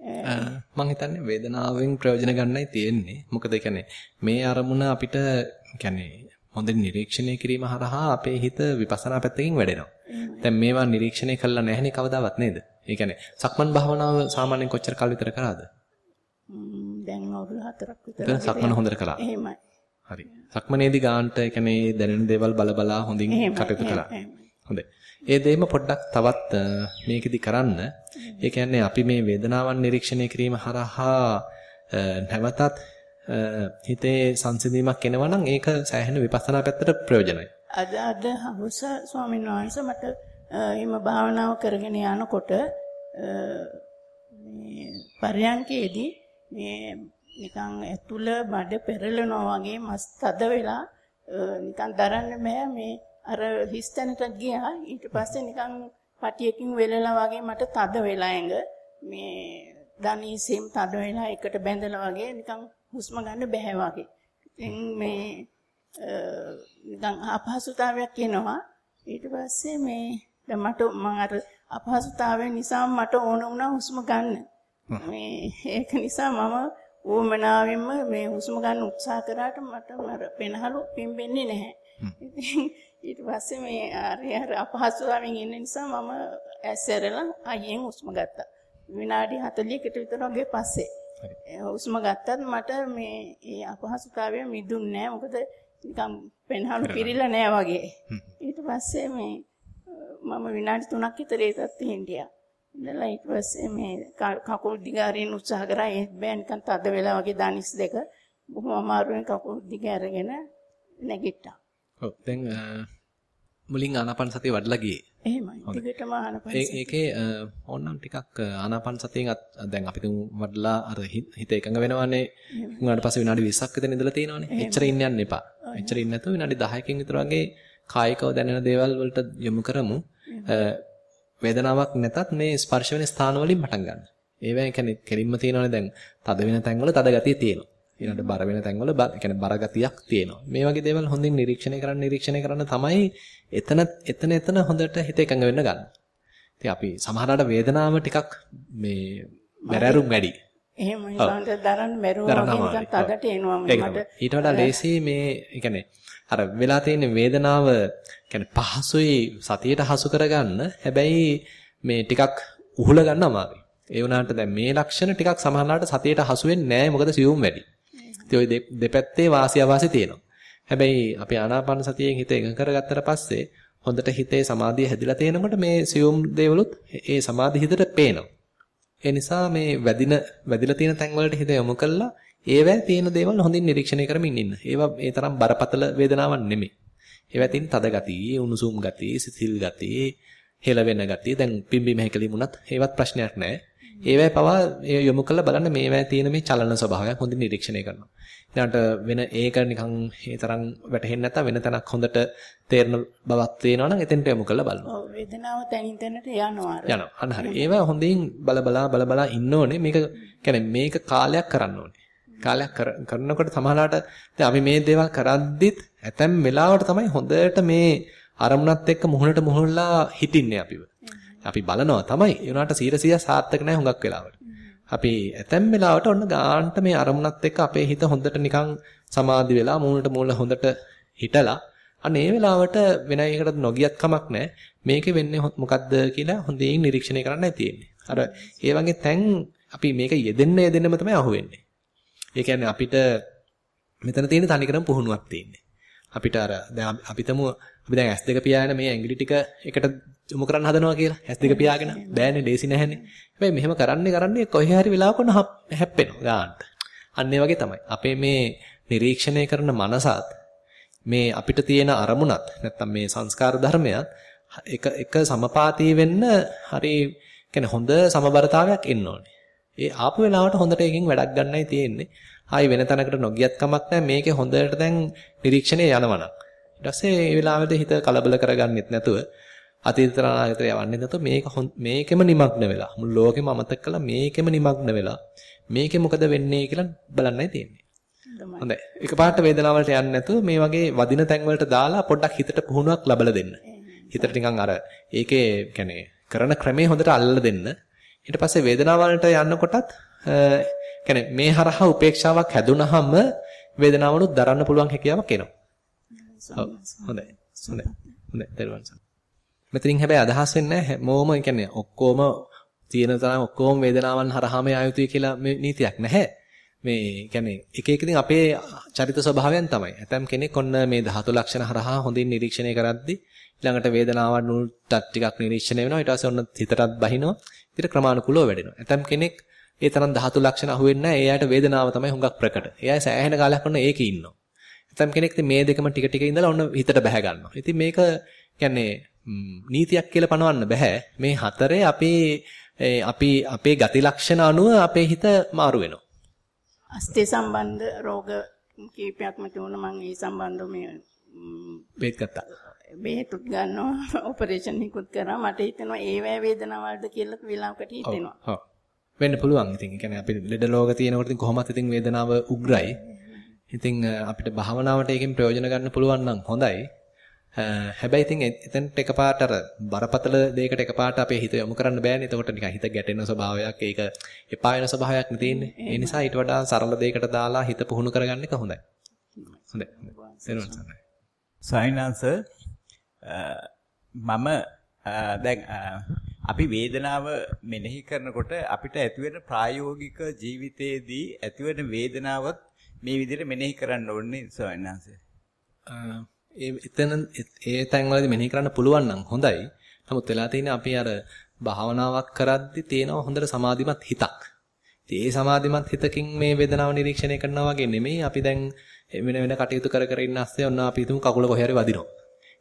S1: මම හිතන්නේ වේදනාවෙන් ප්‍රයෝජන ගන්නයි තියෙන්නේ. මොකද කියන්නේ මේ අරමුණ අපිට කියන්නේ හොඳින් නිරීක්ෂණය කිරීම හරහා අපේ හිත විපස්සනා පැත්තකින් වැඩෙනවා. දැන් මේවා නිරීක්ෂණය කළා නැහැනේ කවදාවත් නේද? ඒ කියන්නේ සක්මන් භාවනාව සාමාන්‍යයෙන් කොච්චර කාල විතර කරාද?
S4: දැන් අවුරුදු 4ක් විතර.
S1: සක්මන හොඳට කළා.
S4: එහෙමයි.
S1: හරි. සක්මනේදී ගාන්ට ඒ කියන්නේ දැනෙන දේවල් බල බලා හොඳින් කටයුතු කළා. හොඳයි. ඒ දෙයම පොඩ්ඩක් තවත් මේකෙදි කරන්න. ඒ කියන්නේ අපි මේ වේදනාවන් නිරීක්ෂණය කිරීම හරහා නැවතත් හිතේ සංසිඳීමක් එනවා නම් ඒක සෑහෙන විපස්සනා පැත්තට ප්‍රයෝජනයි.
S4: අද අද හවස ස්වාමීන් වහන්සේ මට එහෙම භාවනාව කරගෙන යනකොට මේ පරයන්කේදී මේ නිකන් ඇතුළ බඩ පෙරලනවා වගේ මස් තද වෙලා නිකන් දරන්න බෑ මේ අර හිස්තැනට ගියා ඊට පස්සේ නිකන් පටියකින් වෙලලා වගේ මට තද වෙලා ඇඟ මේ දනීසෙම් තද වෙලා එකට බැඳලා වගේ නිකන් හුස්ම ගන්න බැහැ වගේ. ඉතින් මේ නිකන් අපහසුතාවයක් එනවා. ඊට පස්සේ මේ දැන් මට මම අර අපහසුතාවය නිසා මට ඕන වුණා හුස්ම ගන්න. මේ ඒක නිසා මම ඌමනාවෙන්ම මේ හුස්ම ගන්න උත්සාහ කරාට මට මර පෙනහළු පිම්බෙන්නේ නැහැ. ඉතින් ඊට පස්සේ මේ අර අපහසුතාවයෙන් ඉන්න නිසා මම ඇස්සරලා අයියෙන් හුස්ම ගත්තා. විනාඩි 40කට විතර වගේ පස්සේ. හුස්ම ගත්තත් මට මේ ඒ අපහසුතාවය මිදුන්නේ නැහැ. මොකද නිකන් පෙන්හළු පිරিলা නෑ වගේ. ඊට පස්සේ මේ මම විනාඩි 3ක් විතර ඒ තත්ත්වෙ හිටියා. ඉඳලා ඊට පස්සේ මේ කකුල් දිගාරින් උත්සාහ කරා ඒත් බෑ නිකන් තද වෙලා වගේ දනිස් දෙක බොහොම අමාරුවෙන් කකුල් දිග අරගෙන නැගිට්ටා.
S1: ඔව් දැන් මුලින් ආනාපාන සතිය වඩලා ගියේ.
S4: එහෙමයි. දිගටම ආනාපාන
S1: සතිය. ඒකේ ඕනනම් ටිකක් ආනාපාන සතියෙන් දැන් අපි තුන් වඩලා අර හිත එකඟ වෙනවානේ. උනාට පස්සේ විනාඩි 20ක් විතර ඉඳලා තියෙනවානේ. එච්චර ඉන්න යන්න එපා. එච්චර ඉන්න නැතුව විනාඩි 10කින් විතර වගේ කායිකව දැනෙන දේවල් වලට යොමු කරමු. වේදනාවක් නැතත් මේ ස්පර්ශ වෙන ස්ථාන වලින් පටන් ගන්න. ඒවා කියන්නේ කෙලින්ම තියෙනවානේ දැන් තද වෙන තැන්වල තද ගතිය තියෙනවා. ඊළඟට බර වෙන තැන්වල يعني බර ගතියක් තියෙනවා. මේ වගේ දේවල් හොඳින් නිරීක්ෂණය කරන්න නිරීක්ෂණය කරන්න තමයි එතන එතන එතන හොඳට හිත එකඟ වෙන්න ගන්න. ඉතින් අපි සමහරවිට වේදනාව ටිකක් මේ මැරරුම් වැඩි.
S4: එහෙමයි සාන්ත දරන්න මැරුවා වගේ තදට එනවා මට.
S1: ඊට වඩා ලේසි මේ يعني අර වෙලා තියෙන වේදනාව يعني පහසුයි සතියට හසු කරගන්න. හැබැයි මේ ටිකක් උහුල ගන්න අමාරුයි. ඒ වුණාට දැන් මේ ලක්ෂණ ටිකක් සමහරවිට සතියට හසු වෙන්නේ නැහැ මොකද සියුම් වැඩි. ඉතින් ওই දෙපැත්තේ වාසිය අවාසි තියෙනවා. හැබැයි අපි ආනාපාන සතියෙන් හිත එකඟ කරගත්තට පස්සේ හොඳට හිතේ සමාධිය හැදිලා තියෙනකොට මේ සියුම් දේවලුත් ඒ සමාධි හිතට පේනවා. ඒ නිසා මේ වැදින වැදිලා තියෙන තැන් වලට හිත යොමු කළා ඒවැ තියෙන දේවල් හොඳින් නිරීක්ෂණය කරමින් ඉන්න. ඒවා ඒ තරම් බරපතල වේදනාවක් නෙමෙයි. ඒවා තියෙන තද ගතිය, උණුසුම් ගතිය, සිසිල් ගතිය, හෙලවෙන ගතිය. දැන් පිම්බි මෙහෙකලින් වුණත් ඒවත් ප්‍රශ්නයක් නැහැ. ඒවැ පවා යොමු කරලා බලන්න මේවැ තියෙන මේ චලන ස්වභාවයක් හොඳින් නිරීක්ෂණය කරනවා. ඊළඟට වෙන ඒක නිකන් ඒ තරම් වැටහෙන්නේ නැත්නම් වෙන තැනක් හොඳට තේරෙන බවක් තියෙනවා නම් එතෙන්ට යොමු කරලා බලනවා.
S4: ඔව් වේදනාව තනින් තැනට යනවා.
S1: යනවා. අන්න හරි. ඒවා හොඳින් බල බලා බල බලා ඉන්න ඕනේ. මේක කියන්නේ මේක කාලයක් කරන්න ඕනේ. කාලයක් කරනකොට සමහරවිට දැන් අපි මේ දේවල් කරද්දිත් ඇතැම් වෙලාවට තමයි හොඳට මේ අරමුණත් එක්ක මුහුණට මුහුණලා හිටින්නේ අපිව. අපි බලනවා තමයි. ඒ උනාට 100 සාර්ථක නැහැ හුඟක් වෙලාවට. අපි ඇතැම් වෙලාවට ඔන්න ගාන්ට මේ අරමුණත් එක්ක අපේ හිත හොඳට නිකන් සමාධි වෙලා මූණට මූල හොඳට හිටලා අන්න ඒ වෙලාවට වෙන එකකට නොගියත් කමක් නැහැ. මේකේ වෙන්නේ මොකද්ද කියලා හොඳින් නිරීක්ෂණය කරන්නයි තියෙන්නේ. අර ඒ වගේ තැන් අපි මේක යෙදෙන්න යෙදෙන්නම තමයි අහුවෙන්නේ. ඒ කියන්නේ අපිට මෙතන තියෙන තනිකරම පුහුණුවක් තියෙන්නේ. අපිට අර දැන් අපිටම අපි දැන් S2 පියාගෙන මේ ඇඟිලි ටික එකට යොමු කරන්න හදනවා කියලා. S2 පියාගෙන බෑනේ ලේසි නැහැනේ. හැබැයි මෙහෙම කරන්නේ කරන්නේ කොහේ හරි වෙලාවක හැප්පෙනවා ගානට. අන්න වගේ තමයි. අපේ මේ නිරීක්ෂණය කරන මනසත් මේ අපිට තියෙන අරමුණත් නැත්තම් මේ සංස්කාර ධර්මයත් එක එක සමපාතී වෙන්න හරි කියන්නේ හොඳ සමබරතාවයක් එන්න ඕනේ. ඒ ආපු වෙලාවට හොඳට එකකින් වැඩක් ගන්නයි තියෙන්නේ. ආයි වෙන තැනකට නොගියත් කමක් නැහැ. මේකේ හොඳට දැන් නිරීක්ෂණය යනවනම්. ඊට පස්සේ මේ වෙලාවෙදී හිත කලබල කරගන්නෙත් නැතුව අතීත අනාගතයට යවන්නේ නැතුව මේක මේකෙම নিমগ্ন වෙලා මුළු ලෝකෙම අමතක කළා මේකෙම নিমগ্ন වෙලා මේකේ මොකද වෙන්නේ කියලා බලන්නයි තියෙන්නේ. හොඳයි. එකපාරට වේදනාව වලට යන්නේ නැතුව මේ වගේ වදින තැන් වලට දාලා පොඩ්ඩක් හිතට පුහුණුවක් ලබලා දෙන්න. හිතට නිකන් අර ඒකේ يعني කරන ක්‍රමේ හොඳට අල්ලලා දෙන්න. ඊට පස්සේ වේදනාව වලට යනකොටත් يعني මේ හරහා උපේක්ෂාවක් හැදුනහම වේදනාවනුත් දරන්න පුළුවන් හැකියාවක් එනවා. ඔව් හොඳයි. හොඳයි. හොඳයි. දරුවන් සම්. මෙතනින් හැබැයි අදහස් වෙන්නේ නැහැ මොම කියන්නේ ඔක්කොම තියෙන තරම් ඔක්කොම වේදනාවන් හරහාම ආයුතුයි කියලා මේ නීතියක් නැහැ. මේ කියන්නේ එක එක ඉතින් අපේ චරිත ස්වභාවයන් තමයි. ඇතම් කෙනෙක් ඔන්න මේ ධාතු ලක්ෂණ හරහා හොඳින් නිරීක්ෂණය කරද්දී ඊළඟට වේදනාවන් උල්ටත් ටිකක් නිරීක්ෂණය වෙනවා. ඊට පස්සේ ඔන්න හිතටත් බහිනවා. ඊට ක්‍රමානුකූලව වැඩෙනවා. ඇතම් කෙනෙක් ඒ තරම් ධාතු ලක්ෂණ අහුවෙන්නේ නැහැ. එයාට වේදනාව තමයි හුඟක් ප්‍රකට. එයා සෑහෙන කාලයක් ඔන්න ඒකේ ඉන්නවා. ඇතම් කෙනෙක් මේ දෙකම ටික ටික ඉඳලා ඔන්න හිතට බහැ ගන්නවා. ඉතින් මේක කියන්නේ නීතියක් කියලා පනවන්න බෑ. මේ හතරේ අපේ අපි අපේ ගති ලක්ෂණ අනුව අපේ හිත මාරු වෙනවා.
S4: අස්තේ සම්බන්ධ රෝග කීපයක්ම තියුණා මම ඒ සම්බන්ධව මේ
S1: බේත් ගත්තා.
S4: බේතුත් ගන්නවා ඔපරේෂන් එකකුත් කරා මට හිතෙනවා ඒ වේ වේදනාවල්ද කියලා වෙලාවකට හිතෙනවා.
S1: ඔව්. වෙන්න පුළුවන්. ඉතින් ඒ කියන්නේ අපි ලෙඩ ලෝග තියෙනකොට ඉතින් කොහොමත් ඉතින් වේදනාව උග්‍රයි. ඉතින් අපිට භාවනාවට ඒකෙන් ප්‍රයෝජන ගන්න පුළුවන් නම් හොඳයි. හැබැයි ඉතින් එතනට එකපාරට අර බරපතල දෙයකට එකපාරට අපේ හිත යොමු කරන්න බෑනේ. එතකොට නිකන් හිත ගැටෙන ස්වභාවයක් ඒක එපා වෙන ස්වභාවයක් නේ තියෙන්නේ. ඒ නිසා ඊට වඩා සරල දෙයකට දාලා හිත පුහුණු කරගන්න එක හොඳයි. හොඳයි.
S5: සයින්ස් මම දැන් අපි වේදනාව මෙනෙහි කරනකොට අපිට ඇතිවෙන ප්‍රායෝගික ජීවිතයේදී ඇතිවෙන වේදනාවත් මේ විදිහට මෙනෙහි කරන්න ඕනේ සයින්ස්.
S1: ඒ එතන ඒ තැන්වලදී මෙනෙහි කරන්න පුළුවන් නම් හොඳයි. නමුත් වෙලා තියෙන්නේ අපි අර භාවනාවක් කරද්දී තියෙනවා හොඳට සමාධිමත් හිතක්. ඉතින් ඒ සමාධිමත් හිතකින් මේ වේදනාව නිරීක්ෂණය කරනවා වගේ නෙමෙයි. අපි දැන් වෙන වෙන කටයුතු කර කර ඉන්න ASCII ඔන්න අපි හිතමු කකුල කොහේ හරි වදිනවා.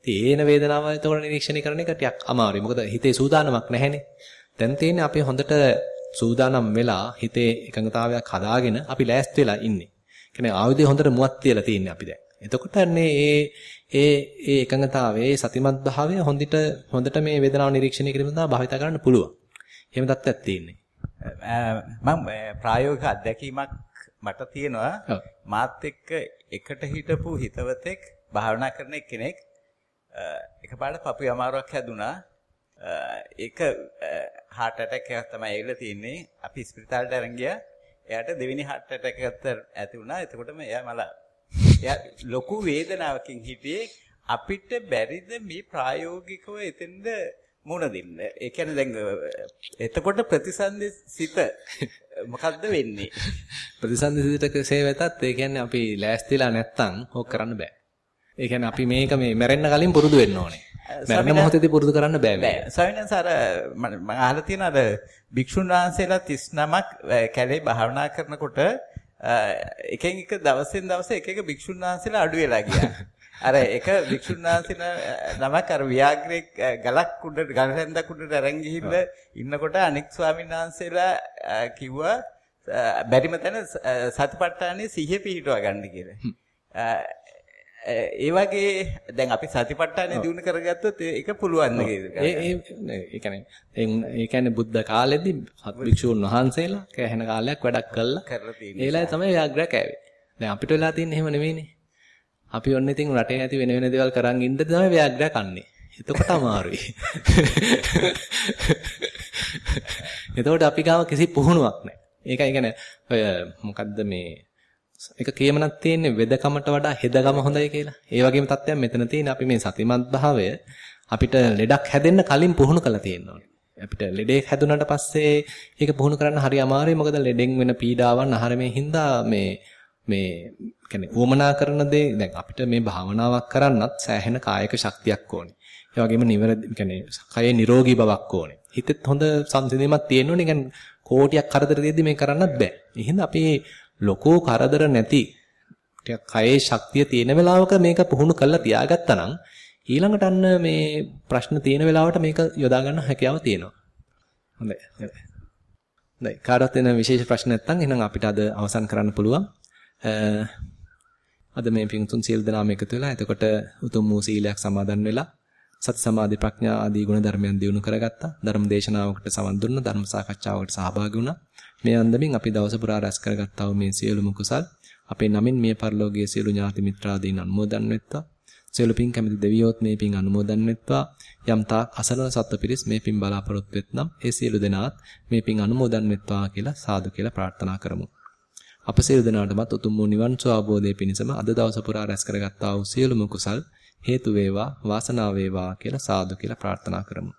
S1: ඉතින් ඒන වේදනාව එතකොට නිරීක්ෂණය කරන එක ටිකක් අමාරුයි. මොකද හිතේ සූදානමක් නැහැනේ. දැන් තියෙන්නේ අපි හොඳට සූදානම් වෙලා හිතේ එකඟතාවයක් හදාගෙන අපි ලෑස්ති වෙලා ඉන්නේ. කියන්නේ ආයුධය හොඳට මුවත් තියලා තියෙන්නේ අපි දැන්. එතකොට අන්නේ ඒ ඒ ඒ එකඟතාවයේ සතිමත් භාවය හොඳට හොඳට මේ වේදනාව නිරීක්ෂණය කිරීම සඳහා භාවිත කරන්න පුළුවන්. එහෙම තත්ත්වයක් තියෙන්නේ.
S5: මම ප්‍රායෝගික අත්දැකීමක් මට තියෙනවා. මාත් එක්ක එකට හිටපු හිතවතෙක් භාවනා කරන කෙනෙක් එකපාරට පපු අමාරුවක් හැදුනා. ඒක heart attack එකක් තමයි ඇවිල්ලා තියෙන්නේ. අපි ස්පිරිතාලට අරන් ගියා. එයාට දෙවෙනි heart attack එකක් ඇති වුණා. එතකොටම එයා මල එයා ලොකු වේදනාවකින් හිටියේ අපිට බැරිද මේ ප්‍රායෝගිකව එතෙන්ද මුණ දෙන්න. ඒ කියන්නේ දැන් එතකොට ප්‍රතිසන්දි සිත මොකද්ද වෙන්නේ?
S1: ප්‍රතිසන්දි සිතකසේ වෙතත් ඒ කියන්නේ අපි ලෑස්තිලා නැත්තම් ඕක කරන්න බෑ. ඒ කියන්නේ අපි මේක මේ මැරෙන්න කලින් පුරුදු වෙන්න ඕනේ. මැරෙන මොහොතේදී පුරුදු කරන්න බෑ
S5: මේ. ස්වාමීන් අර මම අහලා තියෙන අර භික්ෂුන් වහන්සේලා 39ක් කැලේ භාවනා කරනකොට එකෙන් එක දවසෙන් දවස එක එක භික්ෂුන් වහන්සේලා අඩු වෙලා ගියා. අර එක භික්ෂුන් වහන්සේලා නමක් අර ව්‍යාග්‍රේ ගලක් උඩ ගලෙන්දක් උඩට අරන් ගිහිල්ලා ඉන්නකොට අනෙක් ස්වාමීන් වහන්සේලා කිව්වා බැරිම තැන සතිපට්ඨානේ සිහිය පිහිටවා ගන්න කියලා. ඒ වගේ දැන් අපි සතිපට්ඨානේ දිනු කරගත්තොත් ඒක පුළුවන් නේද?
S1: ඒ ඒ කියන්නේ ඒ කියන්නේ බුද්ධ කාලෙදී භික්ෂුන් වහන්සේලා කැහෙන කාලයක් වැඩක් කළා.
S5: කරලා තියෙනවා.
S1: ඒලයි තමයි ව්‍යාග්‍රය කෑවේ. දැන් අපිට වෙලා තියෙන්නේ එහෙම නෙවෙයිනේ. අපි ඔන්න ඉතින් රටේ ඇති වෙන වෙන දේවල් කරන් ඉන්න තමයි ව්‍යාග්‍රය කන්නේ. එතකොට අමාරුයි. එතකොට අපි ගාව කිසි පුහුණුවක් නැහැ. ඒකයි කියන්නේ ඔය මොකද්ද මේ එක කියමනක් තියෙන්නේ වෙදකමට වඩා හෙදකම හොඳයි කියලා. ඒ වගේම තත්ත්වයක් මෙතන තියෙන අපි මේ සතිමත් භාවය අපිට ලෙඩක් හැදෙන්න කලින් පුහුණු කරලා තියෙනවා. අපිට ලෙඩේක් හැදුනට පස්සේ ඒක පුහුණු කරන්න හරි අමාරුයි. මොකද ලෙඩෙන් වෙන පීඩාවන් ආහාරමේ හින්දා මේ මේ කියන්නේ උවමනා කරන දේ දැන් අපිට මේ භාවනාවක් කරන්නත් සෑහෙන කායික ශක්තියක් ඕනේ. ඒ වගේම නිවැරදි කියන්නේ කයේ නිරෝගී බවක් ඕනේ. හිතෙත් හොඳ සංසිඳීමක් තියෙන්න ඕනේ. කියන්නේ කෝටියක් කරදර දෙද්දි මේ කරන්නත් බෑ. එහෙනම් අපි ලොකෝ කරදර නැති ටිකක් කයේ ශක්තිය තියෙන වෙලාවක මේක පුහුණු කරලා තියාගත්තා නම් ඊළඟට අන්න මේ ප්‍රශ්න තියෙන වෙලාවට මේක යොදා ගන්න හැකියාව තියෙනවා. හොඳයි. හොඳයි. කාටවත් වෙන විශේෂ ප්‍රශ්න නැත්නම් එහෙනම් අපිට අද අවසන් කරන්න පුළුවන්. අද මේ පිංතුන් සියලු දෙනාම එකතු වෙලා එතකොට උතුම් වූ සීලයක් සමාදන් වෙලා සති සමාධි ප්‍රඥා ආදී ගුණ ධර්මයන් දියුණු කරගත්තා. ධර්ම දේශනාවකට සවන් දුන්නා. ධර්ම සාකච්ඡාවකට සහභාගී වුණා. මේ අන්දමින් අපි දවස පුරා රැස් කරගත්තා වූ මේ සියලුම කුසල් අපේ නමින් මිය පරලෝකයේ සියලු ඥාති මිත්‍රාදීන් අනුමෝදන් වෙත්වා. සියලු පින් කැමති දෙවියොත් මේ පින් අනුමෝදන් වෙත්වා. යම් තාක් අසරණ සත්ව පිරිස් මේ පින් බලාපොරොත්තු වෙත්නම් ඒ සියලු දෙනාත් මේ පින් අනුමෝදන් වෙත්වා කියලා සාදු කියලා ප්‍රාර්ථනා කරමු. අප සියලු දෙනාටමත් උතුම් වූ නිවන් සුව අවබෝධයේ පිණසම අද දවස පුරා රැස් කරගත්තා වූ සියලුම කුසල් හේතු වේවා වාසනාව වේවා කියලා සාදු කියලා ප්‍රාර්ථනා කරමු.